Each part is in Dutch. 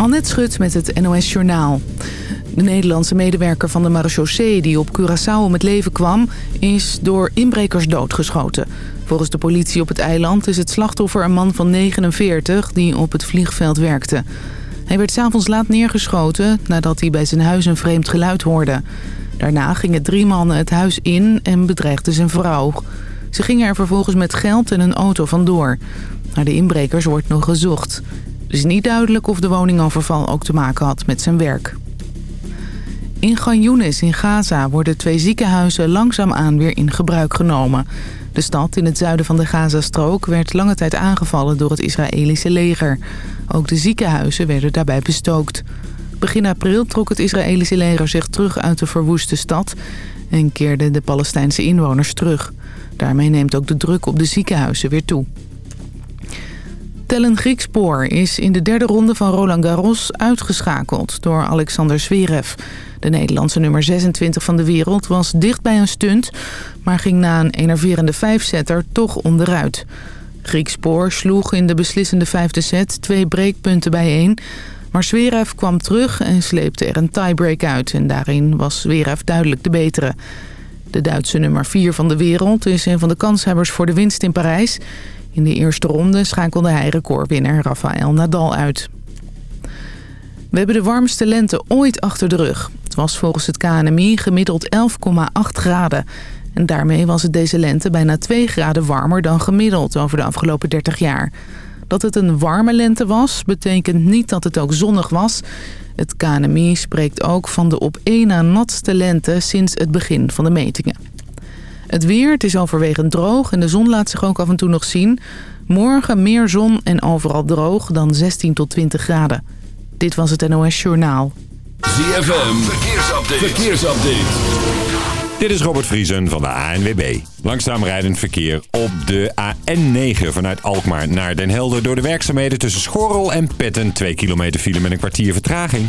Annette Schut met het NOS Journaal. De Nederlandse medewerker van de marechaussee die op Curaçao om het leven kwam... is door inbrekers doodgeschoten. Volgens de politie op het eiland is het slachtoffer een man van 49... die op het vliegveld werkte. Hij werd s'avonds laat neergeschoten nadat hij bij zijn huis een vreemd geluid hoorde. Daarna gingen drie mannen het huis in en bedreigden zijn vrouw. Ze gingen er vervolgens met geld en een auto vandoor. Naar de inbrekers wordt nog gezocht. Het is niet duidelijk of de woningoverval ook te maken had met zijn werk. In Ganyunis in Gaza worden twee ziekenhuizen langzaamaan weer in gebruik genomen. De stad in het zuiden van de Gazastrook werd lange tijd aangevallen door het Israëlische leger. Ook de ziekenhuizen werden daarbij bestookt. Begin april trok het Israëlische leger zich terug uit de verwoeste stad... en keerden de Palestijnse inwoners terug. Daarmee neemt ook de druk op de ziekenhuizen weer toe. Tellen Griekspoor is in de derde ronde van Roland Garros uitgeschakeld door Alexander Zverev. De Nederlandse nummer 26 van de wereld was dicht bij een stunt... maar ging na een enerverende vijfsetter toch onderuit. Griekspoor sloeg in de beslissende vijfde set twee breekpunten bijeen... maar Zverev kwam terug en sleepte er een tiebreak uit... en daarin was Zverev duidelijk de betere. De Duitse nummer 4 van de wereld is een van de kanshebbers voor de winst in Parijs... In de eerste ronde schakelde hij recordwinnaar Rafael Nadal uit. We hebben de warmste lente ooit achter de rug. Het was volgens het KNMI gemiddeld 11,8 graden. En daarmee was het deze lente bijna 2 graden warmer dan gemiddeld over de afgelopen 30 jaar. Dat het een warme lente was, betekent niet dat het ook zonnig was. Het KNMI spreekt ook van de op één na natste lente sinds het begin van de metingen. Het weer, het is overwegend droog en de zon laat zich ook af en toe nog zien. Morgen meer zon en overal droog dan 16 tot 20 graden. Dit was het NOS Journaal. ZFM, verkeersupdate. verkeersupdate. Dit is Robert Vriesen van de ANWB. Langzaam rijdend verkeer op de AN9 vanuit Alkmaar naar Den Helder... door de werkzaamheden tussen Schorrel en Petten. 2 kilometer file met een kwartier vertraging.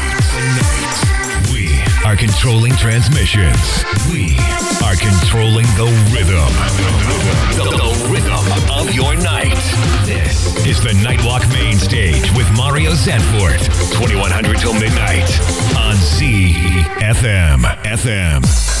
Are controlling transmissions. We are controlling the rhythm. The, the, rhythm of your night. This is the Nightwalk Main Stage with Mario Zanfort. 2100 till midnight on ZFM. FM.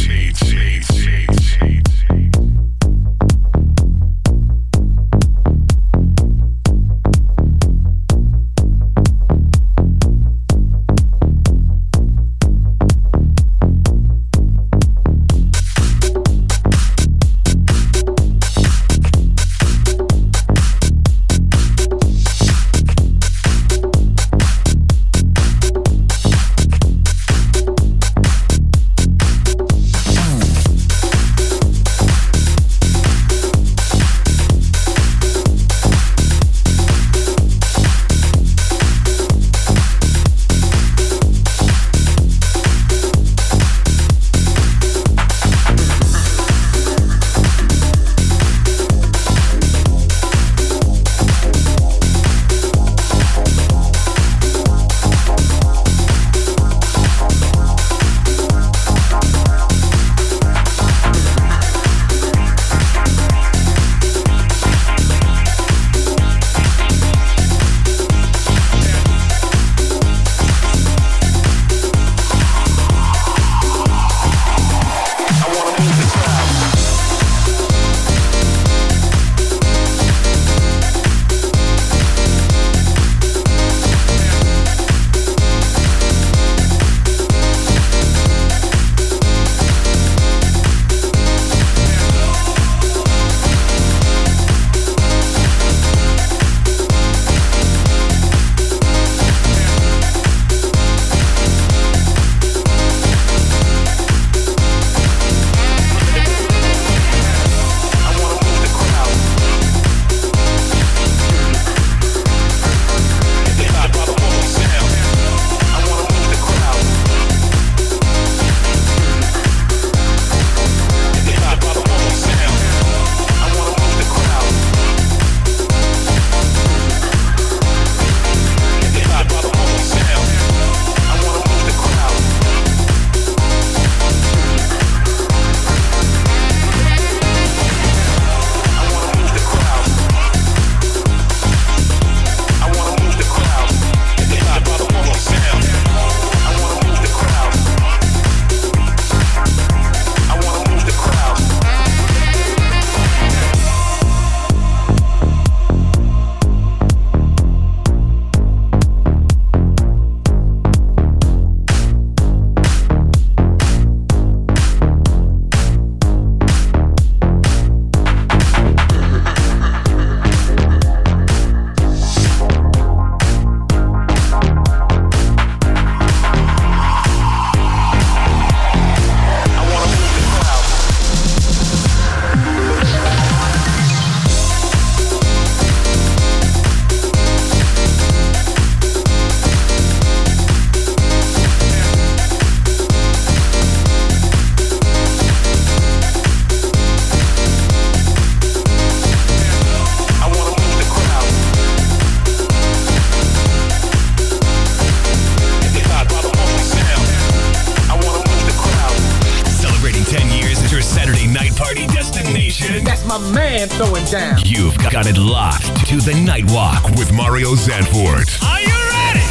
Zanfort. Are you ready?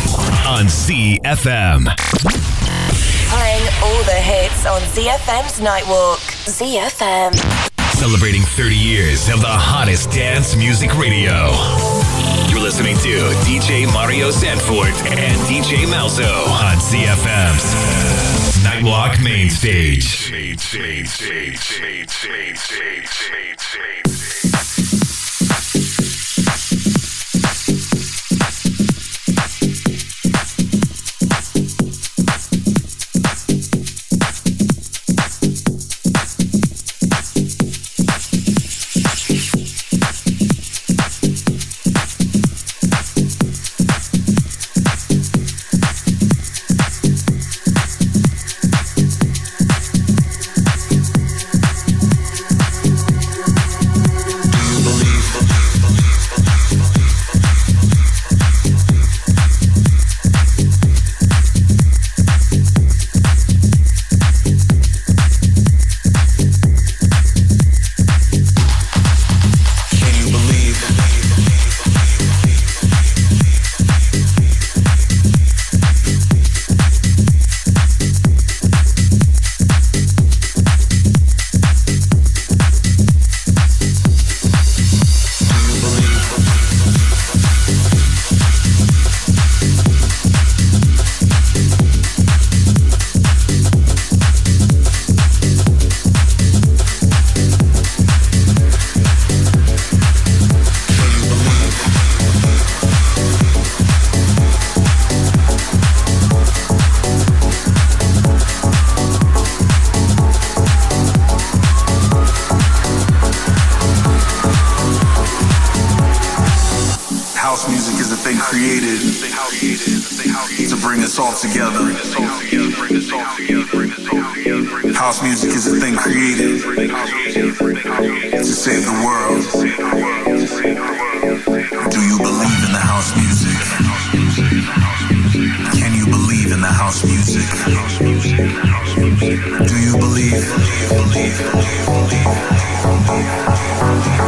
On ZFM. Playing all the hits on ZFM's Nightwalk. ZFM. Celebrating 30 years of the hottest dance music radio. You're listening to DJ Mario Sanford and DJ Malzo on ZFM's Nightwalk Main Stage. Main stage, stage, stage, stage, stage, stage, stage, stage, stage. Music is a thing created to save the world. Do you believe in the house music? Can you believe in the house music? Do you believe? Do you believe?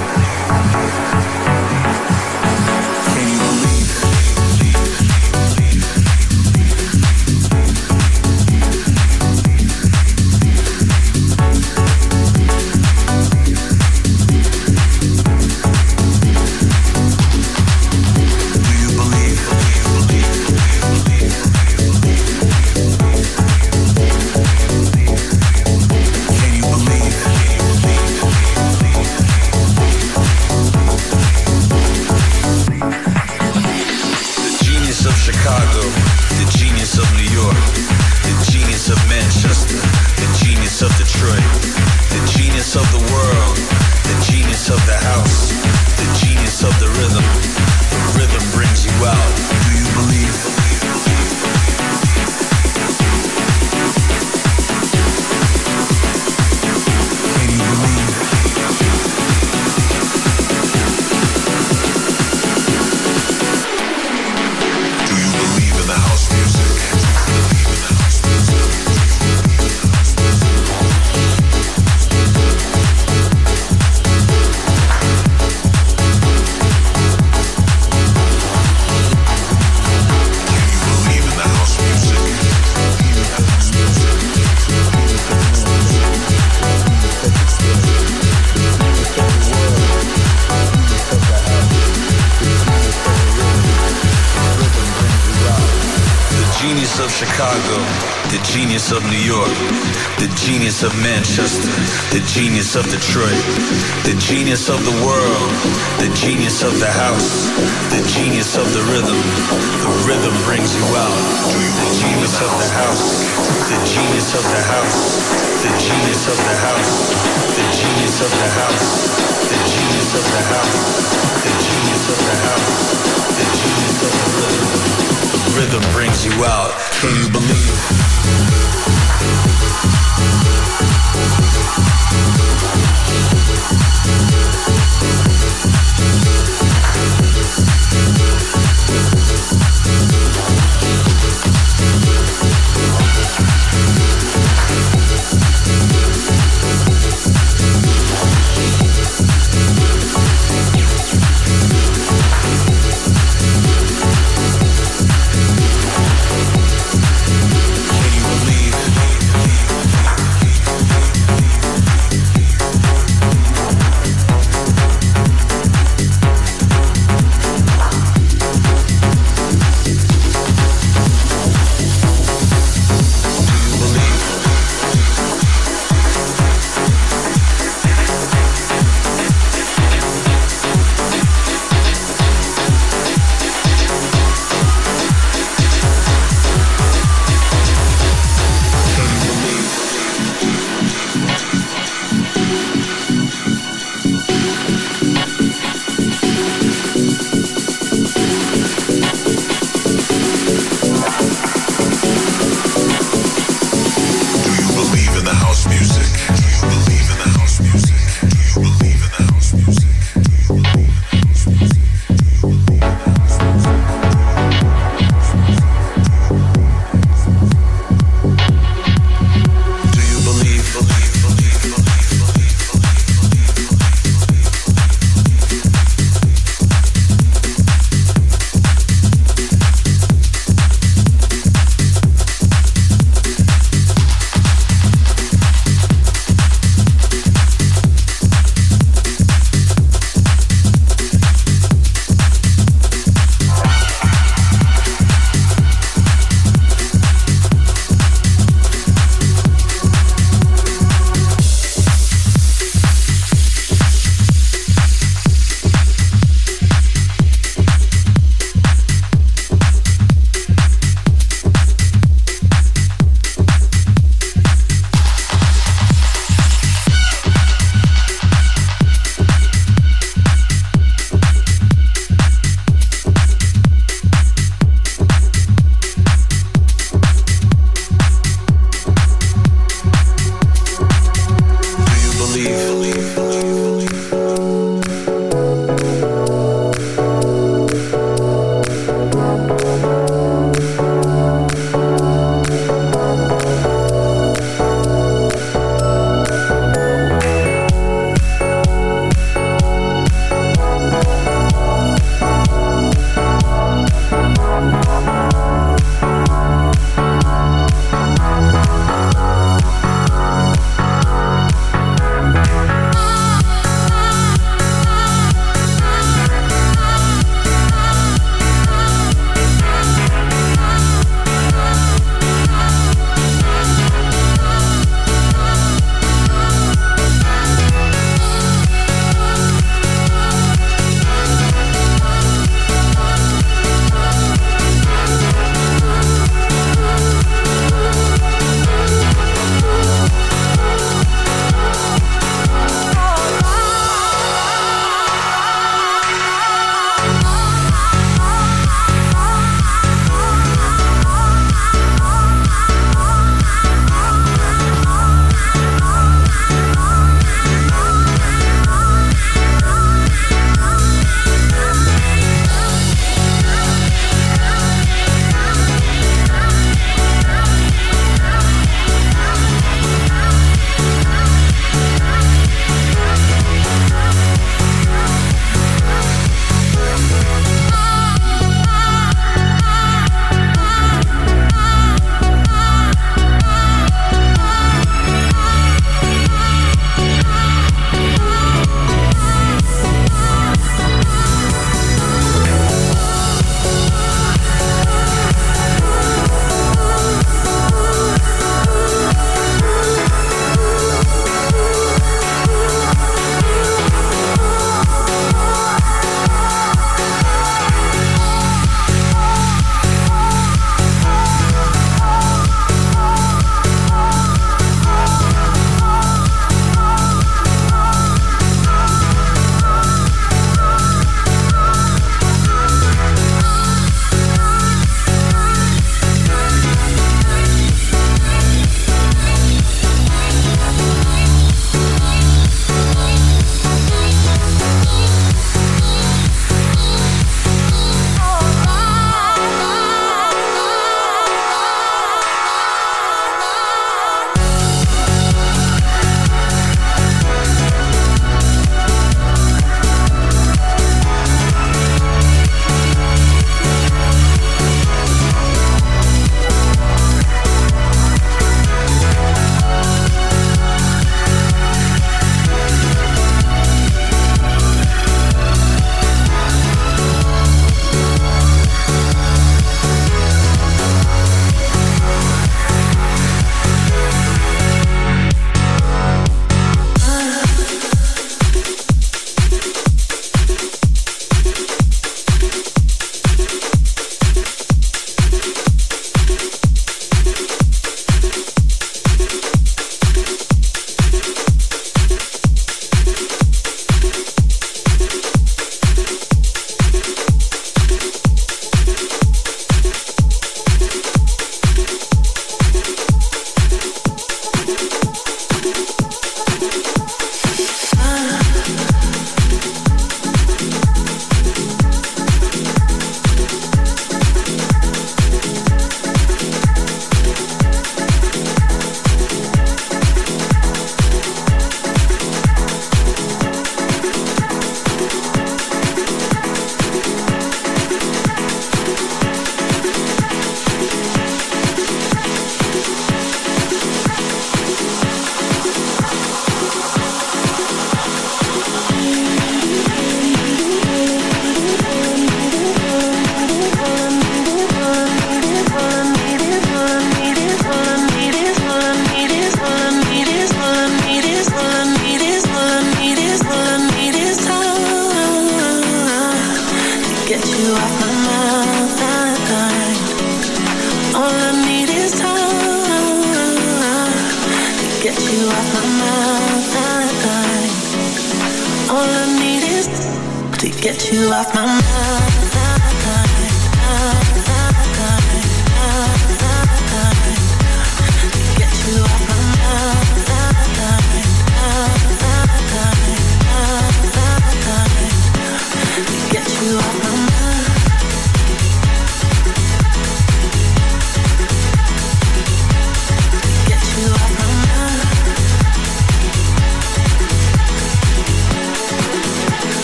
Of Manchester, the genius of Detroit, the genius of the world, the genius of the house, the genius of the rhythm. The rhythm brings you out. The genius of the house, the genius of the house, the genius of the house, the genius of the house, the genius of the house, the genius of the house, the genius of the rhythm. The rhythm brings you out. Can you believe?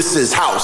This is how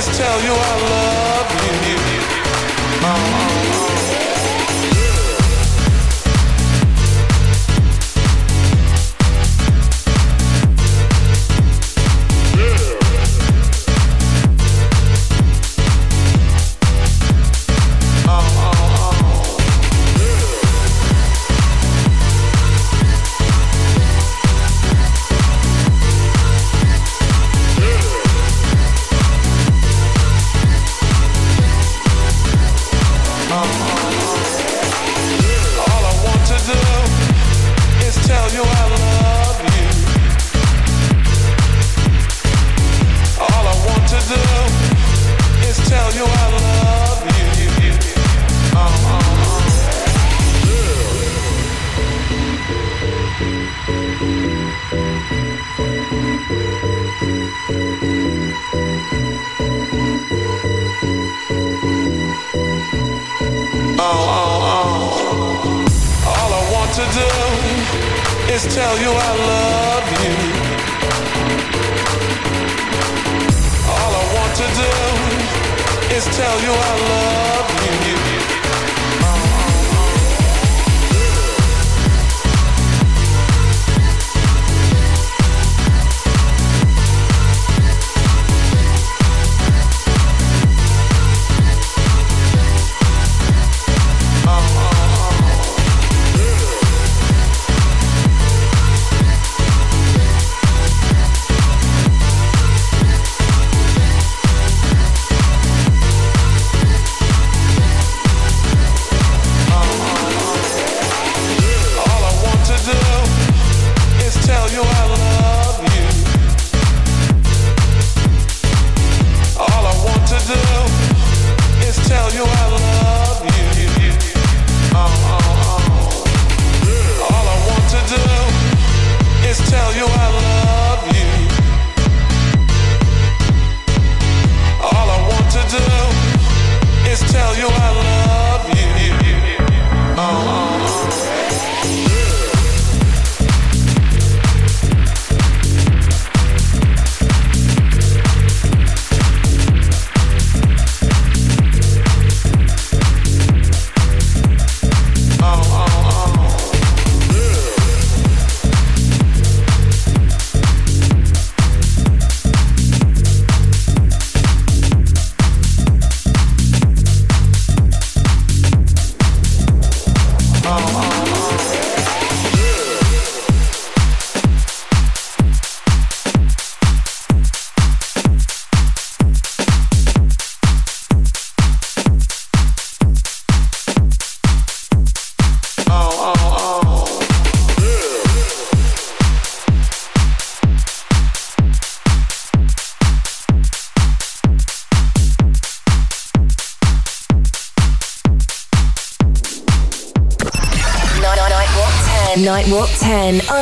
always tell you I love you. Oh, oh, oh.